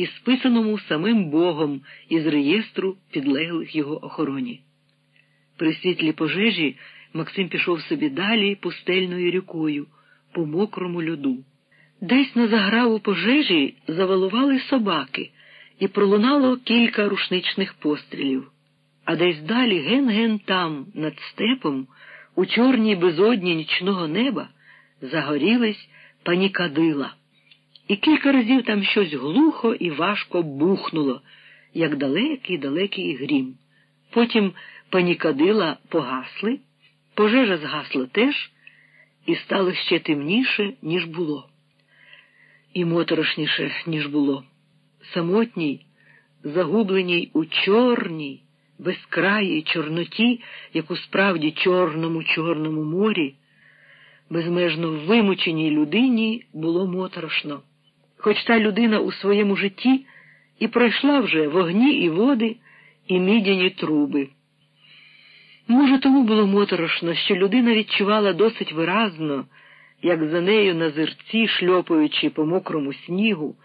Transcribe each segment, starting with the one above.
і списаному самим Богом із реєстру підлеглих його охороні. При світлі пожежі Максим пішов собі далі пустельною рікою, по мокрому льоду. Десь на заграву пожежі завалували собаки, і пролунало кілька рушничних пострілів. А десь далі ген-ген там, над степом, у чорній безодні нічного неба, загорілись панікадила. І кілька разів там щось глухо і важко бухнуло, як далекий далекий грім. Потім панікадила погасли, пожежа згасла теж, і стало ще темніше, ніж було. І моторошніше, ніж було. Самотній, загубленій у чорній, безкраїй чорноті, як у справді чорному чорному морі, безмежно вимученій людині було моторошно. Хоч та людина у своєму житті і пройшла вже вогні і води, і мідяні труби. Може, тому було моторошно, що людина відчувала досить виразно, як за нею на зерці, шльопаючи по мокрому снігу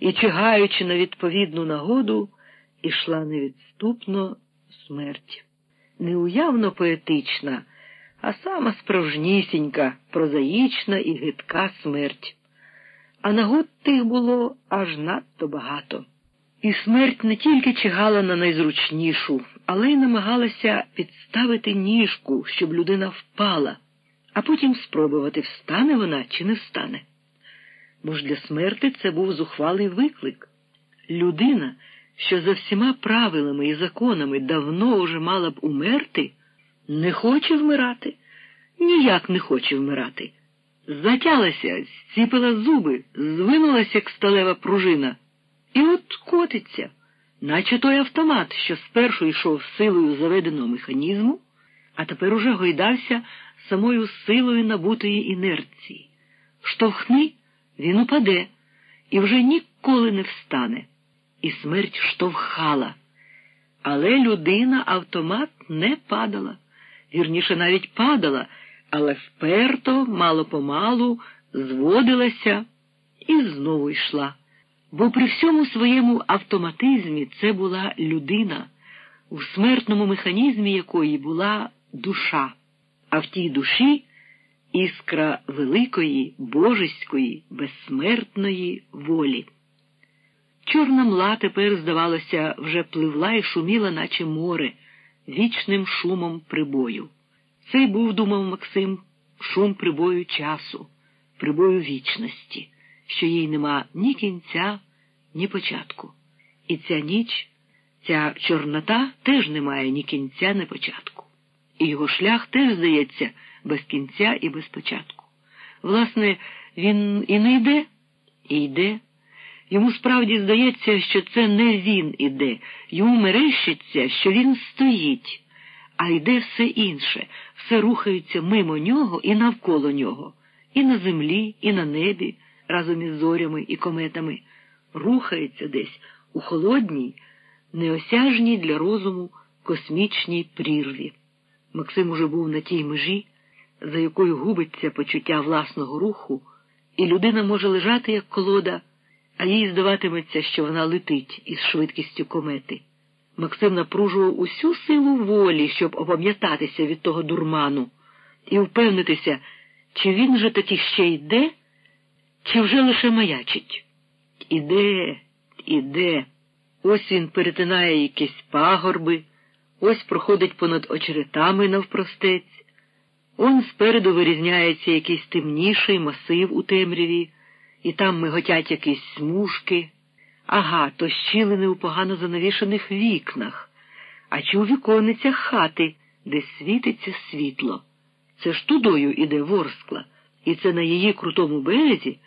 і чигаючи на відповідну нагоду, ішла невідступно смерть. Неуявно поетична, а сама справжнісінька, прозаїчна і гидка смерть. А нагод тих було аж надто багато. І смерть не тільки чигала на найзручнішу, але й намагалася підставити ніжку, щоб людина впала, а потім спробувати, встане вона чи не встане. Бо ж для смерти це був зухвалий виклик. Людина, що за всіма правилами і законами давно уже мала б умерти, не хоче вмирати, ніяк не хоче вмирати. Затялася, зціпила зуби, звинулася, як сталева пружина, і от котиться, наче той автомат, що спершу йшов силою заведеного механізму, а тепер уже гойдався самою силою набутої інерції. Штовхни, він упаде і вже ніколи не встане. І смерть штовхала. Але людина автомат не падала, вірніше навіть падала але вперто, мало помалу, зводилася і знову йшла. Бо при всьому своєму автоматизмі це була людина, у смертному механізмі якої була душа, а в тій душі іскра великої, божеської, безсмертної волі. Чорна мла тепер, здавалося, вже пливла і шуміла, наче море, вічним шумом прибою. Цей був, думав Максим, шум прибою часу, прибою вічності, що їй нема ні кінця, ні початку. І ця ніч, ця чорнота теж не має ні кінця, ні початку. І його шлях теж, здається, без кінця і без початку. Власне, він і не йде, і йде. Йому справді здається, що це не він іде, йому мерещиться, що він стоїть а йде все інше, все рухається мимо нього і навколо нього, і на землі, і на небі, разом із зорями і кометами, рухається десь у холодній, неосяжній для розуму космічній прірві. Максим уже був на тій межі, за якою губиться почуття власного руху, і людина може лежати як колода, а їй здаватиметься, що вона летить із швидкістю комети. Максим напружував усю силу волі, щоб опам'ятатися від того дурману, і впевнитися, чи він же таки ще йде, чи вже лише маячить. Іде, іде. Ось він перетинає якісь пагорби, ось проходить понад очеретами навпростець. Он спереду вирізняється якийсь темніший масив у темряві, і там миготять якісь смужки. Ага, то щілини у погано занавішених вікнах, а чи у віконницях хати, де світиться світло. Це ж тудою іде ворскла, і це на її крутому березі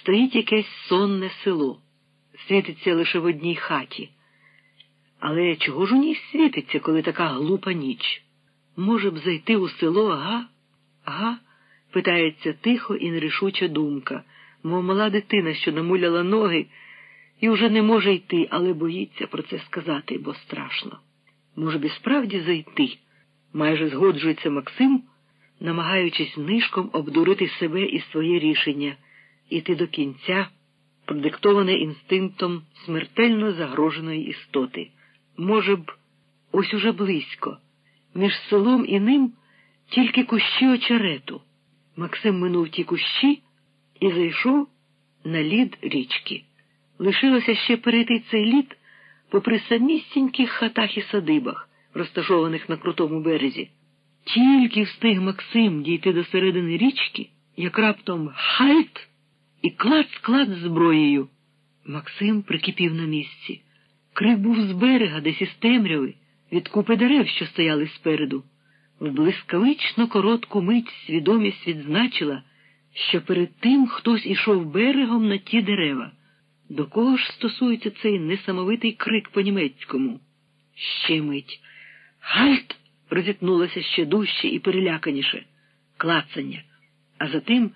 стоїть якесь сонне село. Світиться лише в одній хаті. Але чого ж у ній світиться, коли така глупа ніч? Може б зайти у село, ага? Ага? питається тихо і нерішуча думка, мов мала дитина, що намуляла ноги і вже не може йти, але боїться про це сказати, бо страшно. Може б і справді зайти, майже згоджується Максим, намагаючись нишком обдурити себе і своє рішення, іти до кінця, продиктоване інстинктом смертельно загроженої істоти. Може б, ось уже близько, між селом і ним тільки кущі очерету. Максим минув ті кущі і зайшов на лід річки. Лишилося ще перейти цей лід попри самісіньких хатах і садибах, розташованих на крутому березі. Тільки встиг Максим дійти до середини річки, як раптом хальт і клац-клац зброєю. Максим прикипів на місці. Крик був з берега, десь із темряви, від купи дерев, що стояли спереду. В блискавично коротку мить свідомість відзначила, що перед тим хтось ішов берегом на ті дерева. До кого ж стосується цей несамовитий крик по-німецькому? Ще мить. Гальт! розітнулося ще дужче і переляканіше. Клацання. А затим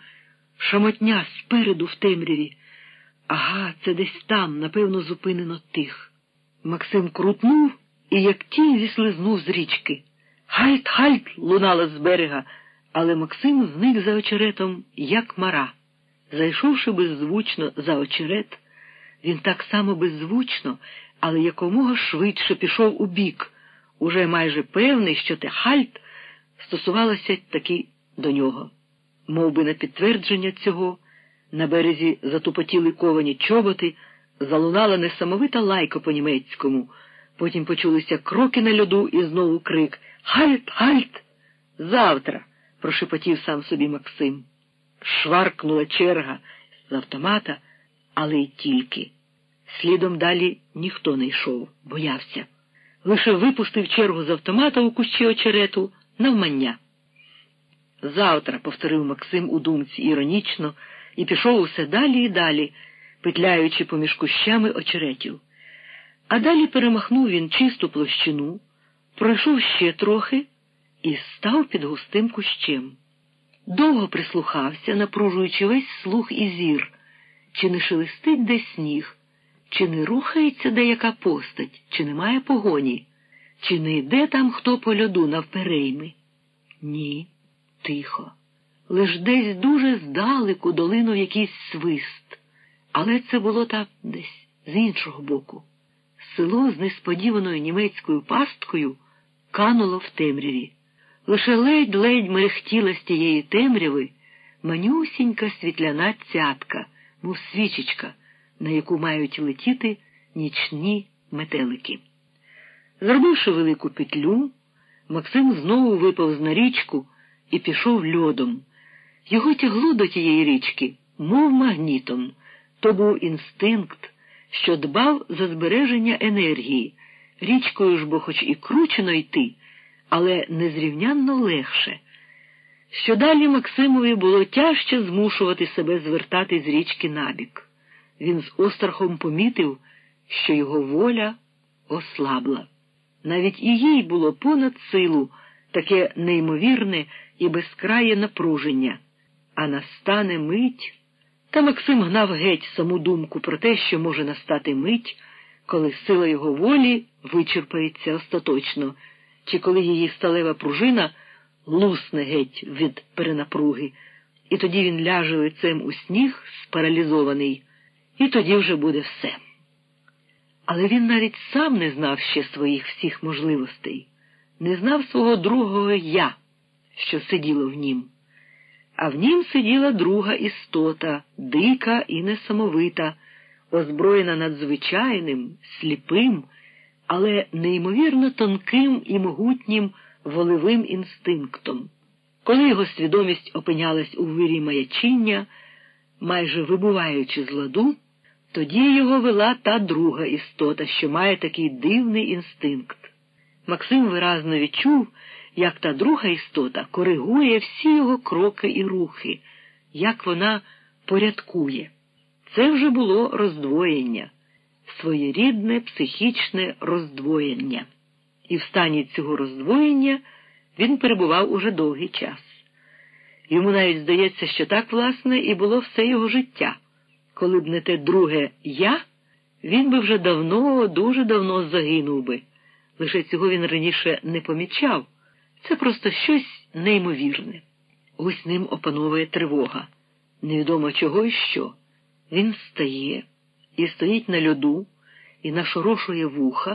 шамотня спереду в темряві. Ага, це десь там, напевно, зупинено тих. Максим крутнув і як тінь зіслизнув з річки. Halt, halt! лунало з берега, але Максим зник за очеретом, як мара. Зайшовши беззвучно за очерет, він так само беззвучно, але якомога швидше пішов у бік, уже майже певний, що те halt стосувалося таки до нього. Мов би на підтвердження цього, на березі затупотіли ковані чоботи, залунала несамовита лайка по німецькому. Потім почулися кроки на льоду і знову крик Halt, halt! Завтра, прошепотів сам собі Максим. Шваркнула черга з автомата, але й тільки. Слідом далі ніхто не йшов, боявся. Лише випустив чергу з автомата у кущі очерету навмання. Завтра, повторив Максим у думці іронічно, і пішов усе далі і далі, петляючи поміж кущами очеретів. А далі перемахнув він чисту площину, пройшов ще трохи і став під густим кущем. Довго прислухався, напружуючи весь слух і зір, чи не шелестить десь сніг, чи не рухається деяка постать, чи немає погоні, чи не йде там хто по льоду навперейми? Ні, тихо. Лиш десь дуже здалеку долинув якийсь свист, але це було так десь з іншого боку. Село з несподіваною німецькою пасткою кануло в темряві. Лише ледь-ледь мерехтіла з тієї темряви манюсінька світляна цятка, мов свічечка на яку мають летіти нічні метелики. Зробивши велику петлю, Максим знову випав на річку і пішов льодом. Його тягло до тієї річки, мов магнітом. То був інстинкт, що дбав за збереження енергії. Річкою ж бо хоч і кручено йти, але незрівнянно легше. Що далі Максимові було тяжче змушувати себе звертати з річки набік він з острахом помітив, що його воля ослабла. Навіть і їй було понад силу таке неймовірне і безкрає напруження, а настане мить. Та Максим гнав геть саму думку про те, що може настати мить, коли сила його волі вичерпається остаточно, чи коли її сталева пружина лусне геть від перенапруги, і тоді він ляже лицем у сніг спаралізований і тоді вже буде все. Але він навіть сам не знав ще своїх всіх можливостей, не знав свого другого я, що сиділо в нім. А в нім сиділа друга істота, дика і несамовита, озброєна надзвичайним, сліпим, але неймовірно тонким і могутнім волевим інстинктом. Коли його свідомість опинялась у вирі маячіння, майже вибуваючи з ладу, тоді його вела та друга істота, що має такий дивний інстинкт. Максим виразно відчув, як та друга істота коригує всі його кроки і рухи, як вона порядкує. Це вже було роздвоєння, своєрідне психічне роздвоєння. І в стані цього роздвоєння він перебував уже довгий час. Йому навіть здається, що так, власне, і було все його життя коли б не те друге я, він би вже давно, дуже давно загинув би. Лише цього він раніше не помічав. Це просто щось неймовірне. Ось ним опановує тривога. Невідомо чого і що. Він встає і стоїть на льоду і нашорошує вуха.